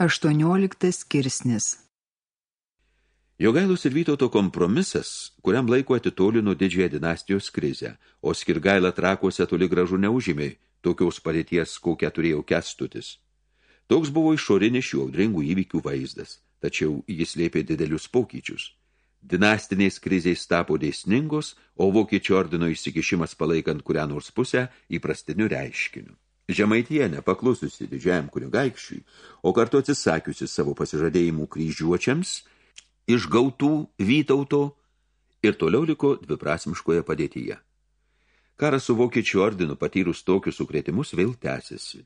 18 skirsnis Jogailos ir Vytauto kompromisas, kuriam laiko atitolino didžiąją dinastijos krizę, o skirgailą trakuose toli gražu neužėmė tokios padėties, kokią turėjo kestutis. Toks buvo išorinis šių audringų įvykių vaizdas, tačiau jis lėpė didelius pokyčius. Dinastinės krizės tapo dėsningos, o vokiečių ordino įsikišimas palaikant kurią nors pusę įprastiniu reiškiniu. Žemaitie nepaklususi didžiajam kunigaikščiui, o kartu atsisakiusi savo pasižadėjimų kryžiuočiams, išgautų Vytauto ir toliau liko dviprasmiškoje padėtyje. Karas su vokiečių ordinu patyrus tokius sukretimus vėl tęsiasi.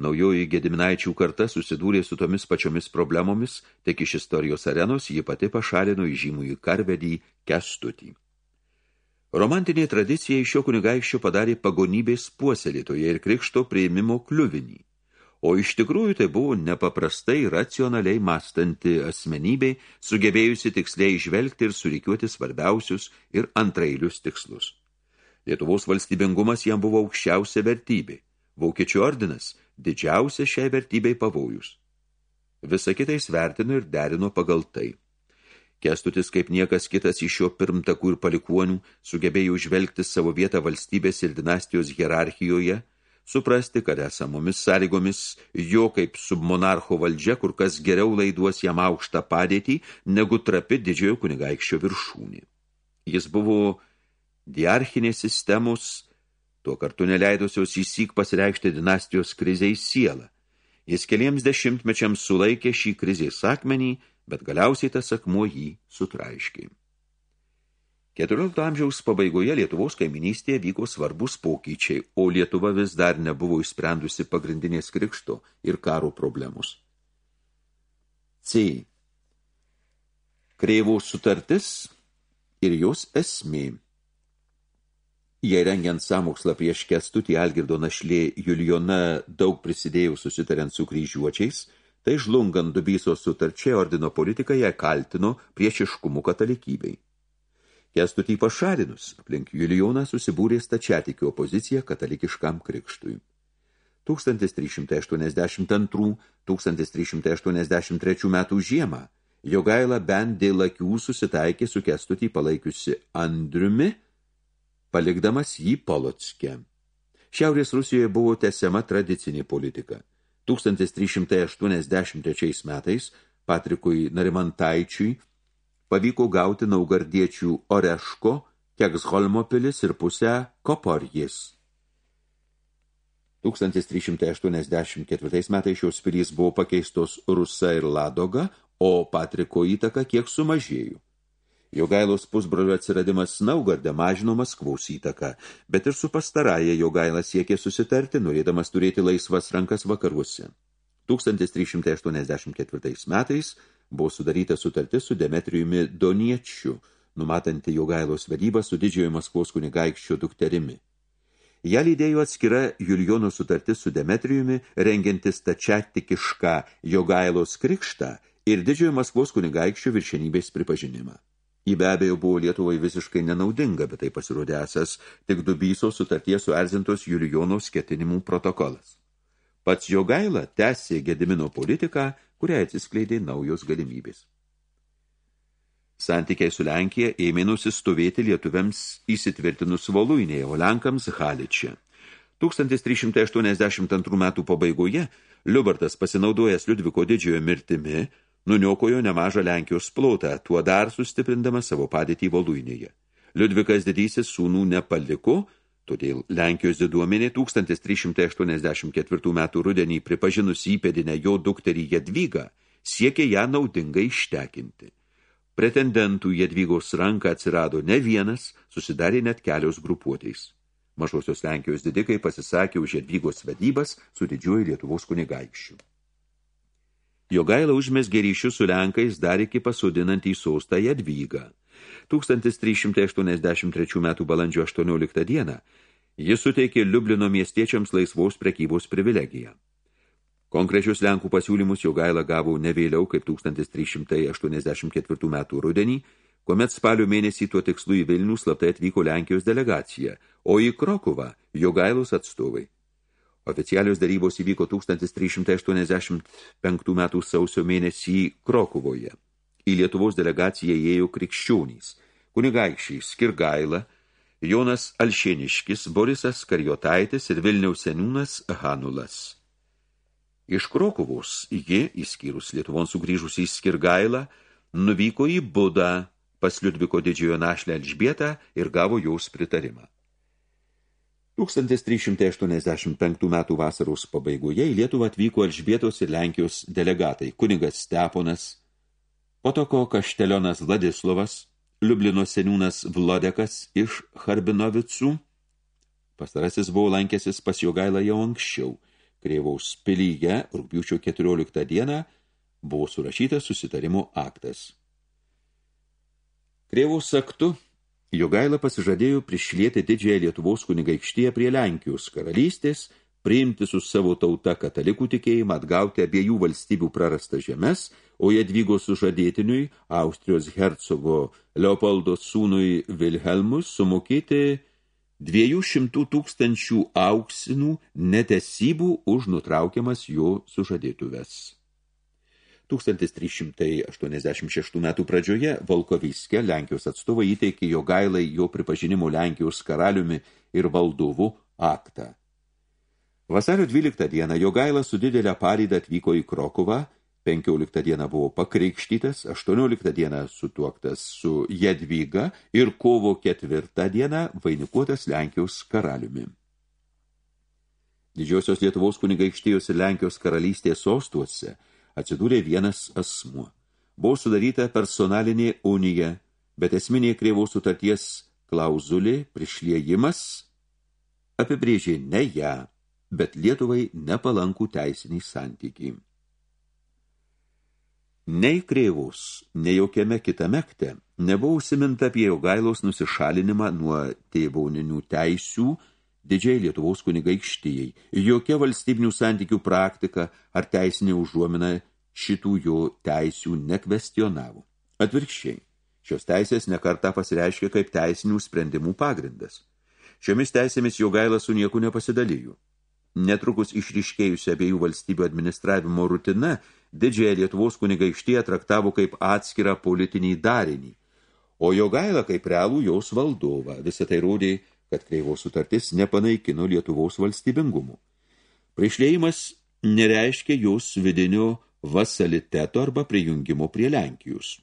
Naujoji Gediminaičių karta susidūrė su tomis pačiomis problemomis, tik iš istorijos arenos ji pati pašalino į žymųjį karvedį Kestutį. Romantinė tradicija iš šio kunigaikščio padarė pagonybės puoselėtoje ir krikšto prieimimo kliuvinį. O iš tikrųjų tai buvo nepaprastai racionaliai mąstanti asmenybė, sugebėjusi tiksliai išvelgti ir surikiuoti svarbiausius ir antrailius tikslus. Lietuvos valstybingumas jam buvo aukščiausia vertybė, Vokiečių ordinas didžiausia šiai vertybei pavojus. Visą kitą įsvertino ir derino pagal tai. Kestutis kaip niekas kitas iš jo pirmtakų ir palikuonių sugebėjo užvelgti savo vietą valstybės ir dinastijos hierarchijoje, suprasti, kad esamomis sąlygomis jo kaip submonarcho valdžia kur kas geriau laiduos jam aukštą padėtį, negu trapi didžiojo kunigaikščio viršūnė. Jis buvo diarchinės sistemos, tuo kartu neleidusios įsik pasireikšti dinastijos kriziai sielą. Jis keliems dešimtmečiams sulaikė šį krizės akmenį, bet galiausiai tas akmuo jį sutraiškė. 14 amžiaus pabaigoje Lietuvos kaiminystėje vyko svarbus pokyčiai, o Lietuva vis dar nebuvo išsprendusi pagrindinės krikšto ir karo problemus. C. Kreivos sutartis ir jos esmė. Jei rengiant samokslą prieš kestutį Algirdo našlė Juliona daug prisidėjo susitariant su kryžiuočiais – Tai žlungant dubysos sutarčiai ordino politiką ją kaltino priešiškumu katalikybei. Kestutį pašalinus, aplink Julijoną susibūrė stačiatikio opozicija katalikiškam krikštui. 1382-1383 metų žiemą Jogaila bent dėl akių susitaikė su Kestutį palaikiusi Andriumi, palikdamas jį Polotske. Šiaurės Rusijoje buvo tęsiama tradicinė politika – 1383 metais Patrikui Narimantaičiui pavyko gauti naugardiečių Oreško, Keksholmo pilis ir pusę Koporjis. 1384 metais šios pilys buvo pakeistos Rusa ir Ladoga, o Patriko įtaka kiek sumažėjo. Jogailos pusbrolio atsiradimas Naugarde mažino Maskvaus įtaką, bet ir su pastarąją Jogaila siekė susitarti, norėdamas turėti laisvas rankas vakaruose. 1384 metais buvo sudaryta sutartis su Demetrijumi Doniečiu, numatanti Jogailos vedybą su didžiojo Maskvos kunigaikščio dukterimi. Ja lydėjo atskira Julijono sutartis su Demetrijumi, rengiantis tačiatikišką Jogailos krikštą ir didžiojo Maskvos kunigaikščio viršenybės pripažinimą. Ji be abejo buvo Lietuvai visiškai nenaudinga, bet tai pasirodė esas tik dubyso sutarties suerzintos Julijonos ketinimų protokolas. Pats Jogaila tęsė Gedimino politiką, kurią atsiskleidė naujos galimybės. Santykiai su Lenkija ėmė nusistovėti lietuviams įsitvirtinus Voluinėje, o Lenkams Haličia. 1382 metų pabaigoje Liubartas pasinaudojęs Liudviko didžiojo mirtimi nuniokojo nemažą Lenkijos plotą, tuo dar sustiprindamas savo padėtį Voluinėje. Liudvikas didysis sūnų nepaliko, todėl Lenkijos diduomenė 1384 metų rudenį pripažinus įpėdinę jo dukterį Jadvygą, siekė ją naudingai ištekinti. Pretendentų Jadvygos ranką atsirado ne vienas, susidarė net kelios grupuotės. Mažosios Lenkijos didikai pasisakė už Jadvygos vedybas su didžiuoju Lietuvos kunigaikščiu. Jogaila užmesgė ryšius su Lenkais dar iki pasodinant į sostą Jadvygą. 1383 metų balandžio 18 dieną jis suteikė Liublino miestiečiams laisvos prekybos privilegiją. Konkrečius Lenkų pasiūlymus Jogaila gavo ne vėliau kaip 1384 metų rudenį, kuomet spalio mėnesį tuo tikslu į Vilnių slaptai atvyko Lenkijos delegacija, o į Krokuvą Jogailos atstovai. Oficialios darybos įvyko 1385 metų sausio mėnesį Krokuvoje. Į Lietuvos delegaciją įėjo krikščionys, kunigaikščiai Skirgaila, Jonas Alšėniškis, Borisas Karjotaitis ir Vilniaus seniūnas Hanulas. Iš Krokuvos ji, įskyrus Lietuvon sugrįžusį Skirgailą, nuvyko į Budą pas Liudviko didžiojo našlę Elžbietą ir gavo jos pritarimą. 1385 metų vasaros pabaigoje į Lietuvą atvyko Elžbietos ir Lenkijos delegatai kunigas Steponas, Potoko kaštelionas Vladislovas, Liublino seniūnas Vlodekas iš Harbinovicų. Pastarasis buvo lankęsis pas Jogailą jau anksčiau. Krėvaus pilyje rūpiučio 14 dieną buvo surašytas susitarimo aktas. Krėvaus aktu Jogaila pasižadėjo prišlieti didžiąją Lietuvos kunigaikštiją prie Lenkijos karalystės, priimti su savo tauta katalikų tikėjimą, atgauti abiejų valstybių prarastas žemes, o Jadvygos sužadėtiniui, Austrijos hercogo Leopoldo sūnui Vilhelmus, sumokėti 200 tūkstančių auksinų netesybų už nutraukiamas jo sužadėtuves. 1386 metų pradžioje Volkoviske Lenkijos atstovai įteikė jo gailai jo pripažinimo Lenkijos karaliumi ir valdovu aktą. Vasario 12 dieną jo gaila su didelę pareidą atvyko į Krokuvą, 15 dieną buvo pakreikštytas, 18 dieną sutuoktas su Jadvyga ir kovo 4 dieną vainikuotas Lenkijos karaliumi. Didžiosios Lietuvos kunigaikštijos ir Lenkijos karalystės sostuose – atsidūrė vienas asmuo. Buvo sudaryta personalinė unija, bet esminė krėvos sutarties klauzulė prišliejimas apibrėžė ne ją, bet Lietuvai nepalankų teisinį santykį. Nei krėvos, nei jokiame kitame akte nebuvo užsiminta apie Jogailos nusišalinimą nuo tėvauninių teisių didžiai Lietuvos kunigaikštijai, jokia valstybinių santykių praktika ar teisinė užuomina šitų jo teisių nekvestionavo. Atvirkščiai, šios teisės nekarta pasireiškia kaip teisinių sprendimų pagrindas. Šiomis teisėmis jo gaila su nieku nepasidalijo. Netrukus išriškėjusi abiejų valstybių administravimo rutina, didžiąją Lietuvos kunigaikštiją traktavo kaip atskirą politinį darinį, o jo gaila kaip realų jos valdovą. Visą tai rodė, kad kreivos sutartis nepanaikino Lietuvos valstybingumu. Priešlėjimas nereiškia jos vidinio vasaliteto arba prijungimo prie Lenkijos.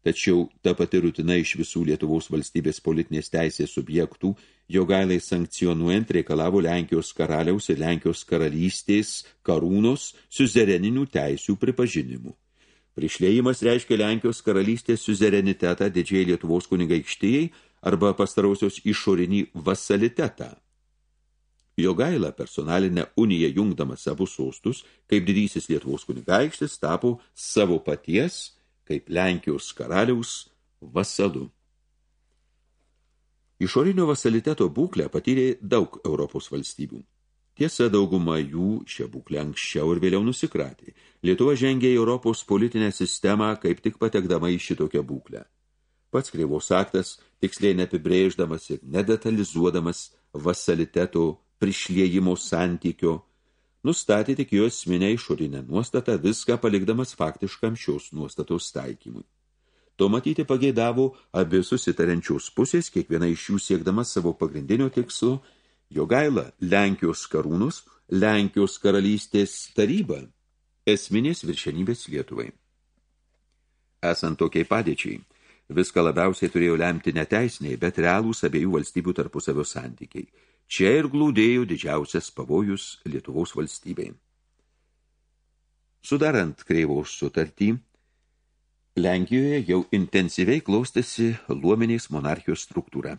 Tačiau ta pati rutina iš visų Lietuvos valstybės politinės teisės subjektų, jo gailai sankcionuojant reikalavo Lenkijos karaliaus ir Lenkijos karalystės karūnos suzereninių teisių pripažinimu. Prišlėjimas reiškia Lenkijos karalystės suzerenitetą didžiai Lietuvos kunigaikštijai arba pastarausios išorinį vasalitetą. Jogaila personalinę uniją jungdamas abu sostus, kaip didysis Lietuvos kunigaikštis, tapo savo paties, kaip Lenkijos karaliaus, vasalu. Išorinio vasaliteto būklę patyrė daug Europos valstybių. Tiesa, dauguma jų šią būklę anksčiau ir vėliau nusikratė. Lietuva žengė į Europos politinę sistemą, kaip tik patekdama į šitokią būklę. Pats kreivos aktas, tiksliai neapibrėždamas ir nedetalizuodamas vasaliteto prišliejimo santykio, nustatė tik jo esminę išorinę nuostatą, viską palikdamas faktiškam šios nuostatos taikymui. To matyti pageidavo abi susitarenčiaus pusės, kiekviena iš jų siekdama savo pagrindinio tikslo, jo gaila Lenkijos karūnus, Lenkijos karalystės taryba, esminės viršenybės Lietuvai. Esant tokiai padėčiai, viską labiausiai turėjo lemti neteisiniai, bet realūs abiejų valstybių tarpusavio santykiai – Čia ir glūdėjo didžiausias pavojus Lietuvos valstybei. Sudarant kreivaus sutartį, Lenkijoje jau intensyviai klaustėsi luomenės monarchijos struktūra.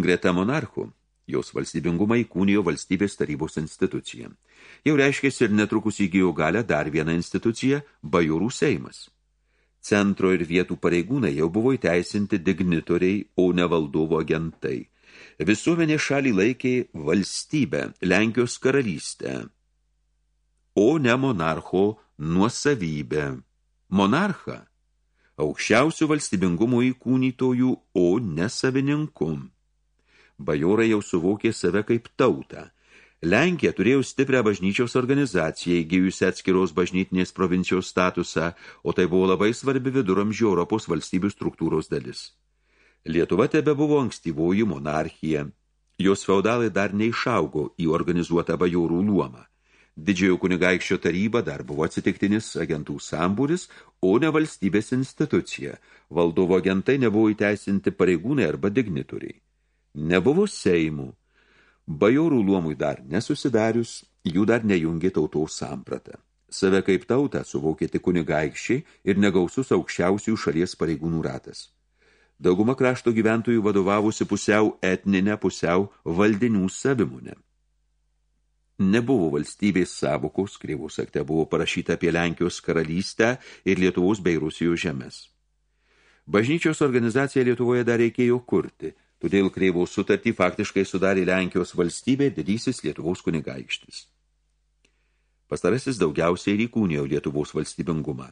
Greta monarchų, jos valstybingumą įkūnijo valstybės tarybos institucija. Jau reiškėsi ir netrukus įgijo galę dar vieną instituciją – bajorų seimas. Centro ir vietų pareigūnai jau buvo įteisinti dignitoriai, o ne valdovo agentai – Visuomenė šalį laikė valstybę, Lenkijos karalystę, o ne monarcho nuosavybę. Monarchą aukščiausių valstybingumo įkūnytojų, o ne savininkum. bajorai jau suvokė save kaip tautą. Lenkija turėjo stiprią bažnyčios organizaciją, įgyjusi atskiros bažnytinės provincijos statusą, o tai buvo labai svarbi viduramžių Europos valstybių struktūros dalis. Lietuva tebe buvo ankstyvoji monarchija. Jos feudalai dar neišaugo į organizuotą bajorų luomą. Didžiojo kunigaikščio taryba dar buvo atsitiktinis agentų sambūris, o ne valstybės institucija. Valdovo agentai nebuvo įteisinti pareigūnai arba dignitoriai. Nebuvo seimų. Bajorų luomui dar nesusidarius, jų dar nejungė tautos sampratą. Save kaip tautą suvokė tik kunigaikščiai ir negausus aukščiausių šalies pareigūnų ratas. Dauguma krašto gyventojų vadovavusi pusiau etninę, pusiau valdinių savimonę nebuvo valstybės savokos, kreivos akte buvo parašyta apie Lenkijos karalystę ir Lietuvos bei Rusijos žemės. Bažnyčios organizaciją Lietuvoje dar reikėjo kurti, todėl kreivos sutartį faktiškai sudarė Lenkijos valstybė didysis Lietuvos kunigaikštis. Pastarasis daugiausiai įkūnijo Lietuvos valstybingumą.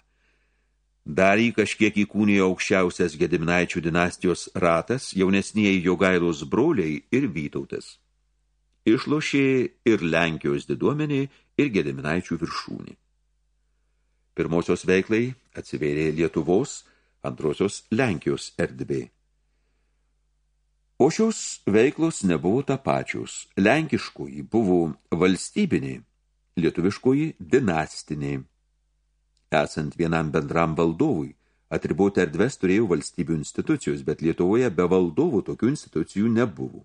Dar į kažkiek įkūnijo aukščiausias Gediminaičių dinastijos ratas, jaunesnieji Jogailos broliai ir Vytautas išlošė ir Lenkijos diduomenė, ir Gediminaičių viršūnį. Pirmosios veiklai atsivėrė Lietuvos, antrosios Lenkijos erdvė. O šios veiklos nebuvo tapačios. Lenkiškoji buvo valstybinė, lietuviškoji dinastinė. Esant vienam bendram valdovui, atriboti erdves turėjo valstybių institucijos, bet Lietuvoje be valdovų tokių institucijų nebuvo.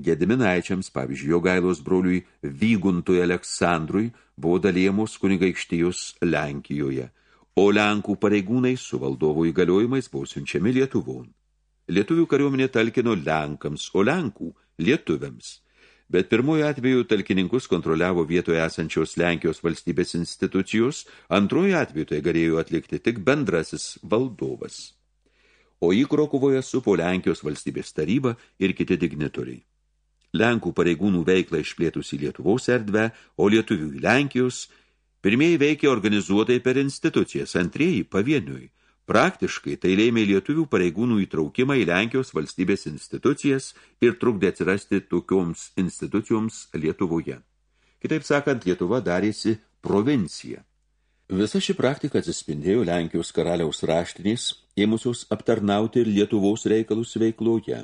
Gediminaičiams, pavyzdžiui, Jogailos broliui Vyguntui Aleksandrui buvo dalyjamos kunigaikštijos Lenkijoje, o Lenkų pareigūnai su valdovo įgaliojimais buvo siunčiami Lietuvon. Lietuvių kariuomenė talkino Lenkams, o Lenkų lietuviams. Bet pirmojo atveju talkininkus kontroliavo vietoje esančios Lenkijos valstybės institucijos, antrojo atveju tai galėjo atlikti tik bendrasis valdovas. O į Krokuvoje supo Lenkijos valstybės taryba ir kiti dignitoriai. Lenkų pareigūnų veiklą išplėtus į Lietuvos erdvę, o lietuvių į Lenkijos, pirmieji veikė organizuotai per institucijas, antrieji pavieniui. Praktiškai tai lėmė lietuvių pareigūnų įtraukimą į Lenkijos valstybės institucijas ir trukdė atsirasti tokioms institucijoms Lietuvoje. Kitaip sakant, Lietuva darėsi provincija. Visa ši praktika atsispindėjo Lenkijos karaliaus raštinės, ėmusios aptarnauti ir Lietuvos reikalus veikloje.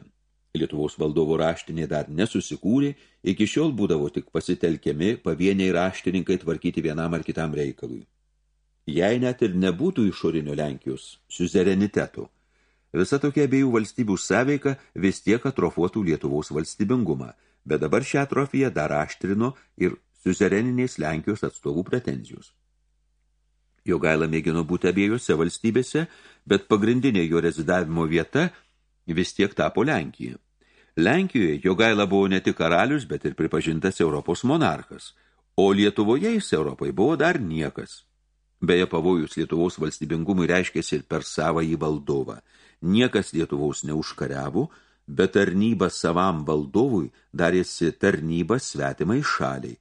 Lietuvos valdovo raštinė dar nesusikūrė, iki šiol būdavo tik pasitelkiami pavieniai raštininkai tvarkyti vienam ar kitam reikalui. Jei net ir nebūtų išorinio Lenkijos suzerenitetų, visa tokia abiejų valstybių sąveika vis tiek atrofuotų Lietuvos valstybingumą, bet dabar šią atrofiją dar aštrino ir suzereninės Lenkijos atstovų pretenzijos. Jogaila mėgino būti abiejose valstybėse, bet pagrindinė jo rezidavimo vieta vis tiek tapo Lenkija. Lenkijoje Jogaila buvo ne tik karalius, bet ir pripažintas Europos monarchas, o Lietuvoje jis Europai buvo dar niekas. Beje, pavojus Lietuvos valstybingumui reiškėsi ir per savą į valdovą. Niekas Lietuvos neužkariavo, bet tarnyba savam valdovui darėsi tarnyba svetimai šaliai,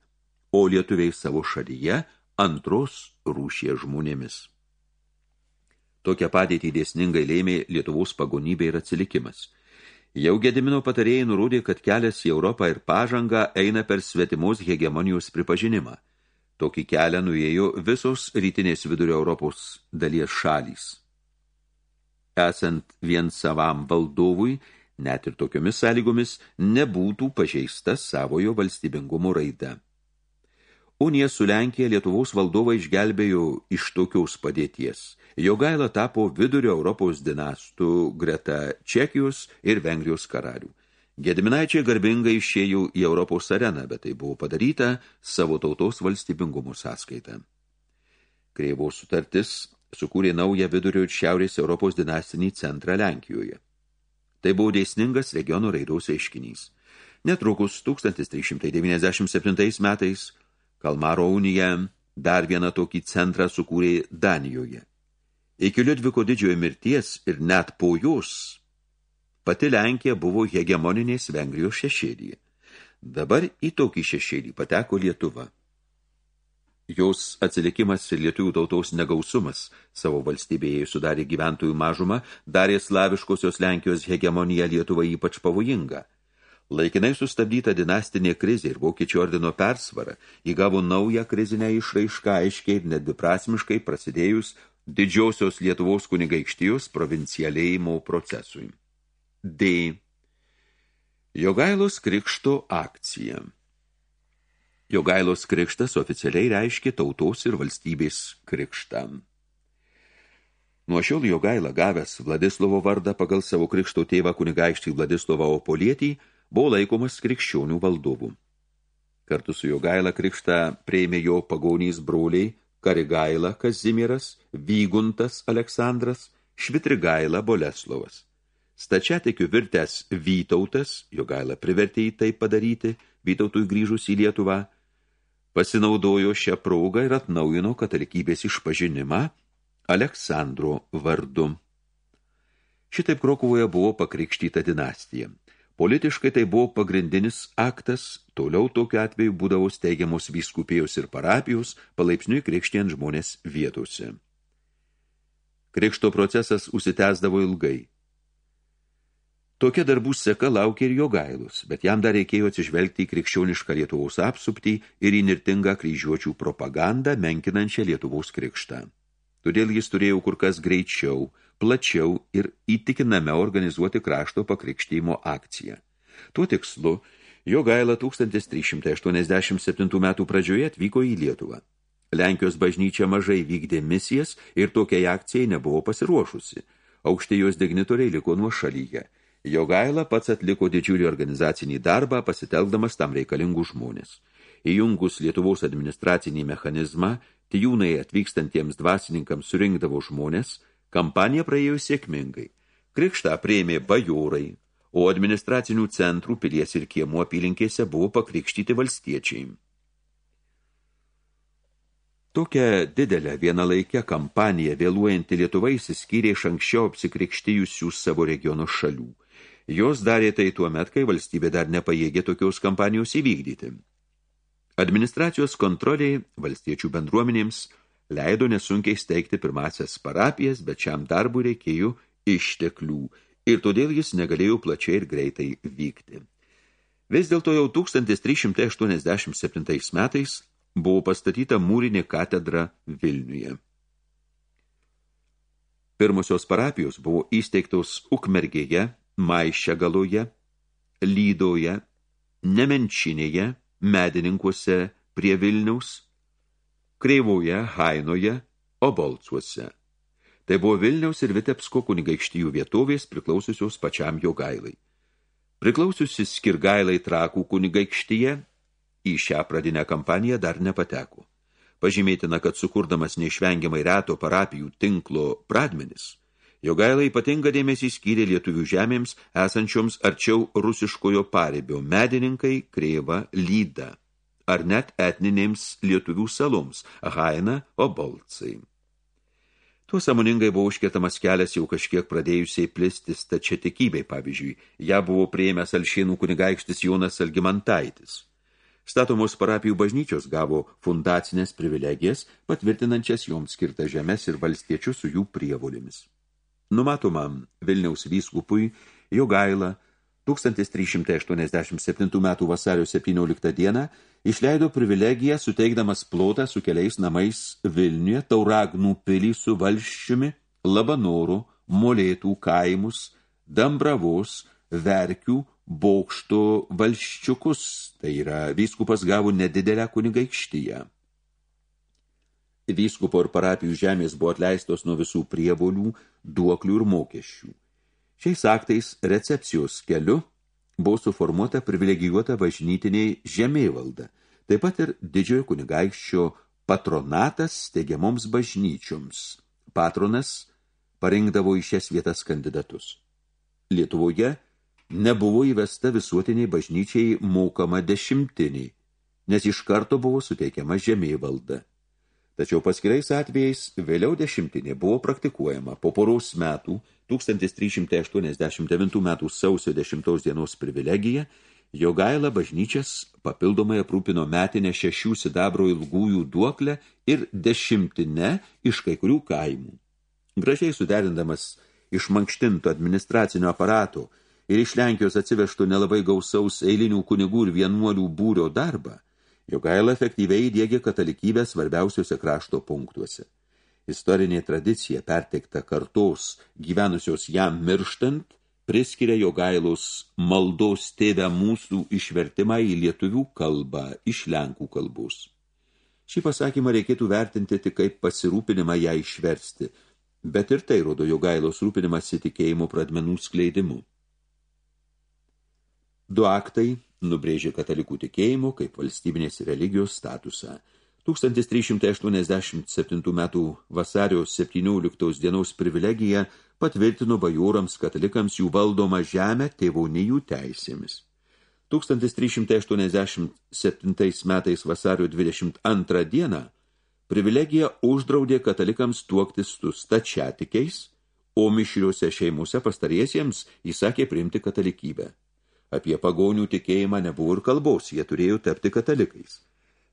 o lietuviai savo šalyje antros rūšie žmonėmis. Tokią padėtį dėsningai lėmė Lietuvos pagonybė ir atsilikimas – Jau Gedimino patarėjai nurodė, kad kelias į Europą ir pažangą eina per svetimos hegemonijos pripažinimą. Tokį kelią nuėjo visos rytinės vidurio Europos dalies šalys. Esant vien savam valdovui, net ir tokiomis sąlygomis, nebūtų pažeista savojo valstybingumo raida. Unija su Lenkija Lietuvos valdovą išgelbėjo iš tokios padėties. Jogaila tapo vidurio Europos dinastų greta Čekijos ir Vengrijos karalių. Gediminaičiai garbingai išėjo į Europos areną, bet tai buvo padaryta savo tautos valstybingumo sąskaita. Kreivos sutartis sukūrė naują vidurio ir šiaurės Europos dinastinį centrą Lenkijoje. Tai buvo dėsningas regiono raidos reiškinys. Netrukus 1397 metais Kalmaro unija dar vieną tokį centrą sukūrė Danijoje. Iki Liudviko didžiojo mirties ir net po jos pati Lenkija buvo hegemoninės Vengrijos šešėlyje. Dabar į tokį šešėlį pateko Lietuva. Jos atsilikimas ir lietuvių tautos negausumas savo valstybėje sudarė gyventojų mažumą, darė slaviškosios Lenkijos hegemoniją Lietuvą ypač pavojingą. Laikinai sustabdyta dinastinė krizė ir vokiečių ordino persvara įgavo naują krizinę išraišką aiškiai ir nedviprasmiškai prasidėjus didžiosios Lietuvos kunigaikštijos provincialėjimo procesui. D. Jogailos krikšto akcija Jogailos krikštas oficialiai reiškia tautos ir valstybės krikštą. Nuo šiol Jogaila gavęs Vladislovo vardą pagal savo krikšto tėvą kunigaikštį Vladislovą Opolietį buvo laikomas krikščionių valdovų. Kartu su Jogaila krikštą prieimė jo pagonys broliai Karigaila Kazimieras, Vyguntas Aleksandras, Švitrigaila Boleslovas. Stačiatikiu virtęs Vytautas, Jogaila privertė į tai padaryti, Vytautui grįžus į Lietuvą, pasinaudojo šią progą ir atnaujino katalikybės išpažinimą Aleksandro vardu. Šitaip Krokuvoje buvo pakrikštyta dinastija. Politiškai tai buvo pagrindinis aktas, toliau tokiu atveju būdavo steigiamos vyskupėjos ir parapijos, palaipsniui krikštien žmonės vietose. Krikšto procesas užsitęsdavo ilgai. Tokia darbų seka laukia ir jo gailus, bet jam dar reikėjo atsižvelgti į krikščionišką Lietuvos apsuptį ir į nirtingą kryžiuočių propagandą, menkinančią Lietuvos krikštą. Todėl jis turėjo kur kas greičiau, plačiau ir įtikiname organizuoti krašto pakrikštymo akciją. Tuo tikslu, jo gaila 1387 metų pradžioje atvyko į Lietuvą. Lenkijos bažnyčia mažai vykdė misijas ir tokiai akcijai nebuvo pasiruošusi. Aukštai jos dignitoriai liko nuo šalyje. Jogaila pats atliko didžiulį organizacinį darbą, pasitelkdamas tam reikalingų žmonės. Įjungus Lietuvos administracinį mechanizmą, tijūnai atvykstantiems dvasininkams surinkdavo žmonės, kampanija praėjo sėkmingai. Krikštą prieimė bajorai, o administracinių centrų pilies ir kiemų apylinkėse buvo pakrikštyti valstiečiai. Tokią didelę vienalaikę kampaniją vėluojantį Lietuvą įsiskyrė iš anksčiau apsikrikštijusių savo regiono šalių – Jos darė tai tuo met, kai valstybė dar nepajėgė tokios kampanijos įvykdyti. Administracijos kontroliai valstiečių bendruomenėms leido nesunkiai steigti pirmasias parapijas, bet šiam darbui reikėjo išteklių ir todėl jis negalėjo plačiai ir greitai vykti. Vis dėlto jau 1387 metais buvo pastatyta mūrinė katedra Vilniuje. Pirmosios parapijos buvo įsteigtos Ukmergėje, Maišegaloje, Lydoje, Nemenčinėje, Medininkuose prie Vilniaus, Kreivoje, Hainoje, Obolcuose. Tai buvo Vilniaus ir Vitepsko kunigaikštijų vietovės priklausiusios pačiam Jogailai. Priklausiusi Skirgailai trakų kunigaikštyje, į šią pradinę kampaniją dar nepateko. Pažymėtina, kad sukurdamas neišvengiamai reto parapijų tinklo pradmenis – Jogaila ypatinga dėmesį skyrė lietuvių žemėms esančioms arčiau rusiškojo paribio medininkai, kreiva, lyda, ar net etninėms lietuvių saloms, Haina, Obolcai. Tuo samoningai buvo užkėtamas kelias jau kažkiek pradėjusiai plisti stačiatikybei, pavyzdžiui, ją buvo prieimęs Alšėnų kunigaikštis Jonas Algimantaitis. Statomos parapijų bažnyčios gavo fundacinės privilegijas, patvirtinančias joms skirtą žemės ir valstiečius su jų prievolėmis. Numatoma Vilniaus vyskupui Jogaila 1387 metų vasario 17 dieną išleido privilegiją suteikdamas plotą su keliais namais Vilniuje, Tauragnų pilį su valščiumi, Labanorų, Molėtų kaimus, Dambravos, Verkių, Bokšto valščiukus, tai yra vyskupas gavo nedidelę kunigaikštyje. Vyskupo ir parapijų žemės buvo atleistos nuo visų prievolių, duoklių ir mokesčių. Šiais aktais recepcijos keliu buvo suformuota privilegijuota važnytiniai žemėvalda, taip pat ir didžiojo kunigaikščio patronatas steigiamoms bažnyčioms. Patronas parinkdavo į šias vietas kandidatus. Lietuvoje nebuvo įvesta visuotiniai bažnyčiai mokama dešimtiniai, nes iš karto buvo suteikiama žemėvalda. Tačiau paskiriais atvejais vėliau dešimtinė buvo praktikuojama po poros metų 1389 metų sausio 10 dienos privilegija, Jogaila bažnyčias papildomai aprūpino metinę šešių sidabro ilgųjų duoklę ir dešimtinę iš kai kurių kaimų. Gražiai suderindamas iš mankštinto administracinio aparato ir iš Lenkijos atsivežtų nelabai gausaus eilinių kunigų ir vienuolių būrio darbą, Jogaila efektyviai įdėgė katalikybę svarbiausiuose krašto punktuose. Istorinė tradicija perteikta kartos gyvenusios jam mirštant priskiria Jogailos maldos tėvę mūsų išvertimą į lietuvių kalbą iš Lenkų kalbos. Šį pasakymą reikėtų vertinti tik kaip pasirūpinimą ją išversti, bet ir tai rodo Jogailos rūpinimas įtikėjimo pradmenų skleidimu. Du aktai nubrėžė katalikų tikėjimo kaip valstybinės religijos statusą. 1387 metų vasario 17 dienos privilegiją patvirtino bajūrams katalikams jų valdomą žemę tėvonijų teisėmis. 1387 metais vasario 22 dieną privilegija uždraudė katalikams tuoktis su stačiatikiais, o mišriuose šeimuose pastariesiems įsakė priimti katalikybę. Apie pagonių tikėjimą nebuvo ir kalbos, jie turėjo tapti katalikais.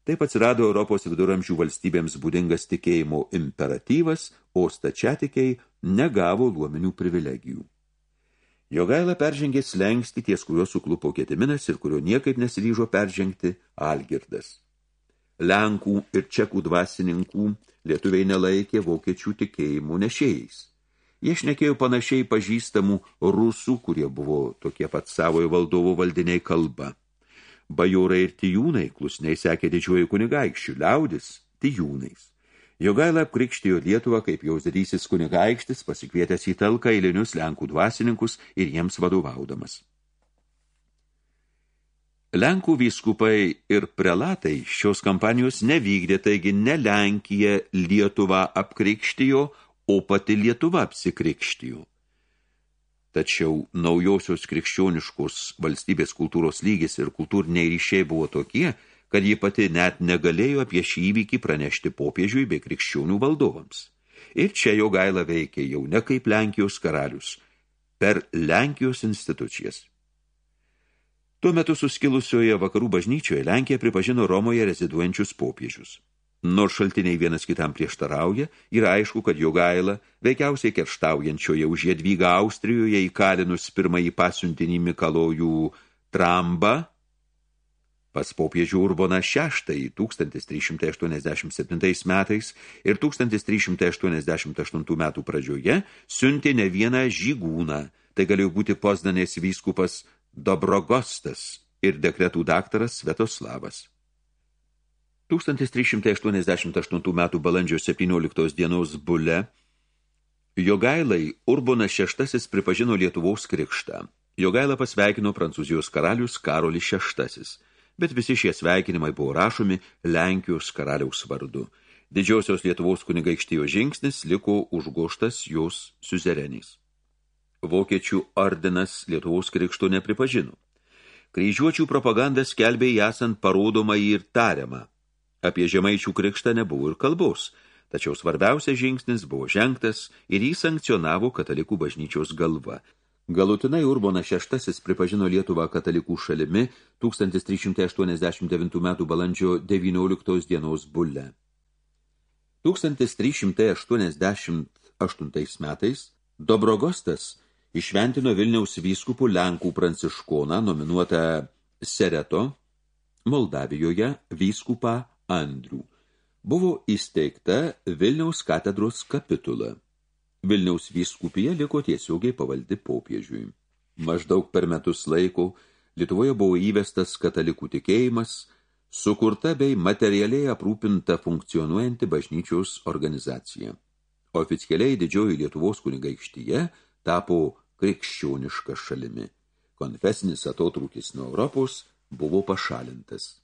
Taip atsirado Europos viduramžių valstybėms būdingas tikėjimo imperatyvas, o stačiatikiai negavo luominių privilegijų. Jogaila peržengė slengsti, ties kurio suklupo ketiminas ir kurio niekaip nesiryžo peržengti Algirdas. Lenkų ir čekų dvasininkų lietuviai nelaikė vokiečių tikėjimų nešėjais. Jie šnekėjo panašiai pažįstamų rusų, kurie buvo tokie pat savojo valdovo valdiniai kalba – bajorai ir tijūnai klusniai sekė didžiuoju kunigaikščių, liaudis tijūnais. Jogaila apkrikštijo Lietuvą kaip jaus didysis kunigaikštis, pasikvietęs į talką eilinius Lenkų dvasininkus ir jiems vadovaudamas. Lenkų vyskupai ir prelatai šios kampanijos nevykdė, taigi ne Lenkija Lietuvą apkrikštijo, o pati Lietuva apsikrikštijo. Tačiau naujosios krikščioniškos valstybės kultūros lygis ir kultūriniai ryšiai buvo tokie, kad ji pati net negalėjo apie šį įvykį pranešti popiežiui bei krikščionių valdovams. Ir čia jo gaila veikė jau ne kaip Lenkijos karalius, per Lenkijos institucijas. Tuo metu suskilusioje vakarų bažnyčioje Lenkija pripažino Romoje reziduojančius popiežius. Nors šaltiniai vienas kitam prieštarauja, yra aišku, kad Jogaila, veikiausiai kerštaujančioje už Jadvygą Austrijoje įkalinus pirmąjį pasiuntinį Mikalojų Trambą, pas popiežių Urboną VI 1387 metais ir 1388 metų pradžioje siuntė ne vieną žygūną, tai galėjo būti Pozdanės vyskupas Dobrogostas ir dekretų daktaras Svetoslavas. 1388 metų balandžio 17 dienos bule Jogailai Urbonas VI pripažino Lietuvos krikštą. Jogaila pasveikino Prancūzijos karalius Karolis VI, bet visi šie sveikinimai buvo rašomi Lenkijos karaliaus vardu. Didžiosios Lietuvos kunigaikštijo žingsnis liko užgoštas jos siuzerenys. Vokiečių ordinas Lietuvos krikšto nepripažino. Kryžiuočių propaganda skelbė esant parodomą ir tariamą. Apie žemaičių krikštą nebuvo ir kalbos, tačiau svarbiausias žingsnis buvo žengtas ir jį sankcionavo katalikų bažnyčios galva. Galutinai Urbonas VI pripažino Lietuvą katalikų šalimi 1389 metų balandžio 19 dienos bulle. 1388 metais Dobrogostas išventino Vilniaus vyskupų Lenkų pranciškoną nominuotą Sereto Moldavijoje vyskupą Andrių buvo įsteigta Vilniaus katedros kapitula. Vilniaus vyskupija liko tiesiogiai pavaldi popiežiui. Maždaug per metus laiko Lietuvoje buvo įvestas katalikų tikėjimas, sukurta bei materialiai aprūpinta funkcionuojanti bažnyčios organizacija. Oficialiai didžioji Lietuvos kunigaikštyje tapo krikščioniška šalimi. Konfesinis atotrūkis nuo Europos buvo pašalintas.